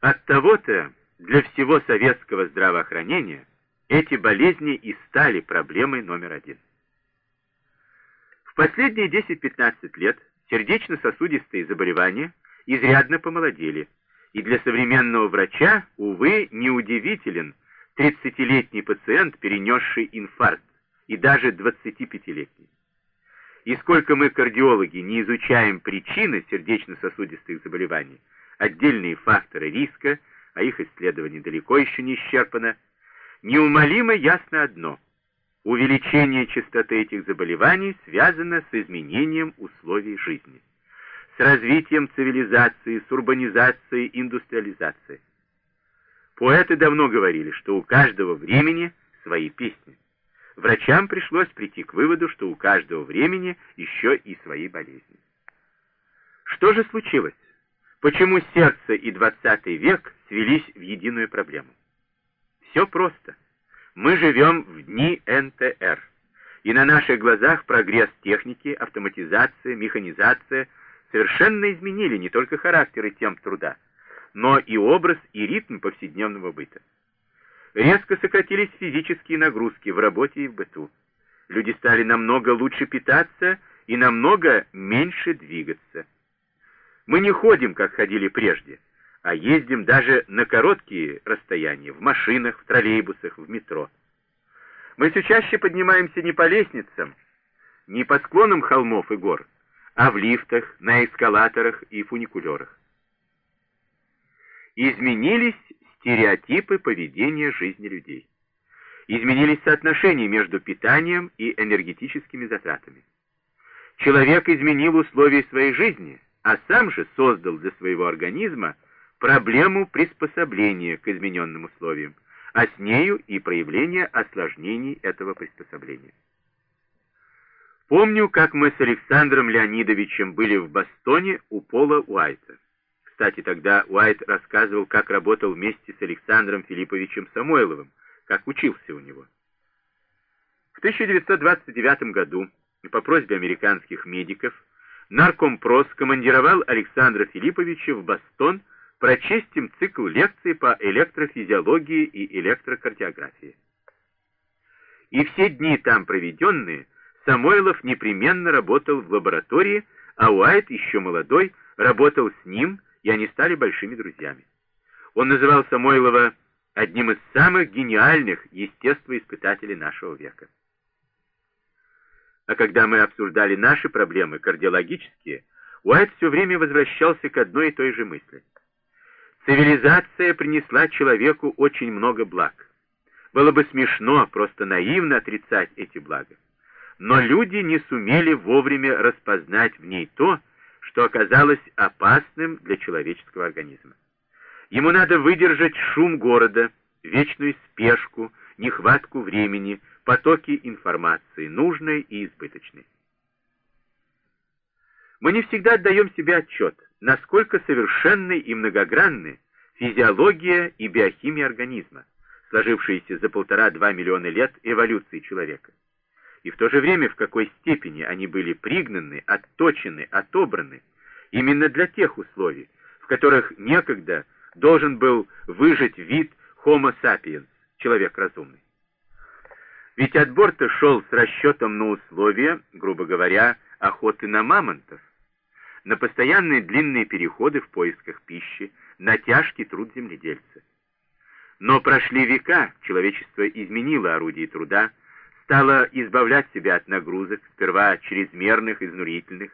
От того-то для всего советского здравоохранения эти болезни и стали проблемой номер один. В последние 10-15 лет сердечно-сосудистые заболевания изрядно помолодели, и для современного врача, увы, неудивителен 30-летний пациент, перенесший инфаркт, и даже 25-летний. И сколько мы, кардиологи, не изучаем причины сердечно-сосудистых заболеваний, отдельные факторы риска, а их исследование далеко еще не исчерпано, неумолимо ясно одно – увеличение частоты этих заболеваний связано с изменением условий жизни, с развитием цивилизации, с урбанизацией, индустриализацией. Поэты давно говорили, что у каждого времени свои песни. Врачам пришлось прийти к выводу, что у каждого времени еще и свои болезни. Что же случилось? Почему сердце и 20 век свелись в единую проблему? Все просто. Мы живем в дни НТР, и на наших глазах прогресс техники, автоматизация, механизация совершенно изменили не только характер и темп труда, но и образ и ритм повседневного быта. Резко сократились физические нагрузки в работе и в быту. Люди стали намного лучше питаться и намного меньше двигаться. Мы не ходим, как ходили прежде, а ездим даже на короткие расстояния, в машинах, в троллейбусах, в метро. Мы все чаще поднимаемся не по лестницам, не по склонам холмов и гор, а в лифтах, на эскалаторах и фуникулерах. Изменились стереотипы поведения жизни людей. Изменились соотношения между питанием и энергетическими затратами. Человек изменил условия своей жизни – а сам же создал для своего организма проблему приспособления к измененным условиям, а с нею и проявление осложнений этого приспособления. Помню, как мы с Александром Леонидовичем были в Бостоне у Пола Уайта. Кстати, тогда Уайт рассказывал, как работал вместе с Александром Филипповичем Самойловым, как учился у него. В 1929 году по просьбе американских медиков наркомпрос командировал Александра Филипповича в Бостон прочесть им цикл лекций по электрофизиологии и электрокардиографии. И все дни там проведенные, Самойлов непременно работал в лаборатории, а Уайт, еще молодой, работал с ним, и они стали большими друзьями. Он называл Самойлова одним из самых гениальных естествоиспытателей нашего века. А когда мы обсуждали наши проблемы кардиологические, Уайт все время возвращался к одной и той же мысли. Цивилизация принесла человеку очень много благ. Было бы смешно, просто наивно отрицать эти блага. Но люди не сумели вовремя распознать в ней то, что оказалось опасным для человеческого организма. Ему надо выдержать шум города, вечную спешку, нехватку времени, потоки информации, нужной и избыточной. Мы не всегда отдаем себе отчет, насколько совершенны и многогранны физиология и биохимия организма, сложившиеся за полтора-два миллиона лет эволюции человека. И в то же время в какой степени они были пригнаны, отточены, отобраны именно для тех условий, в которых некогда должен был выжить вид Homo sapiens, человек разумный. Ведь отбор-то шел с расчетом на условия, грубо говоря, охоты на мамонтов, на постоянные длинные переходы в поисках пищи, на тяжкий труд земледельца. Но прошли века, человечество изменило орудие труда, стало избавлять себя от нагрузок, сперва чрезмерных, изнурительных.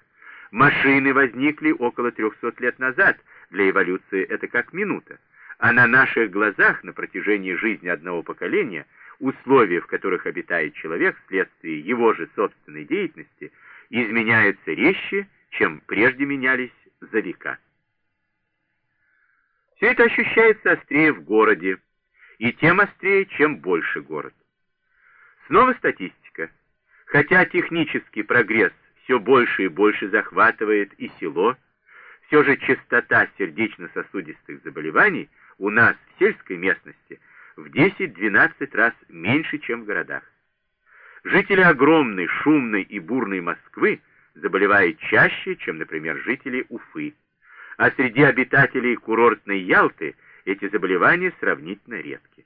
Машины возникли около 300 лет назад, для эволюции это как минута, а на наших глазах на протяжении жизни одного поколения – условия, в которых обитает человек вследствие его же собственной деятельности, изменяются резче, чем прежде менялись за века. Все это ощущается острее в городе, и тем острее, чем больше город. Снова статистика. Хотя технический прогресс все больше и больше захватывает и село, все же частота сердечно-сосудистых заболеваний у нас в сельской местности – в 10-12 раз меньше, чем в городах. Жители огромной, шумной и бурной Москвы заболевают чаще, чем, например, жители Уфы. А среди обитателей курортной Ялты эти заболевания сравнительно редки.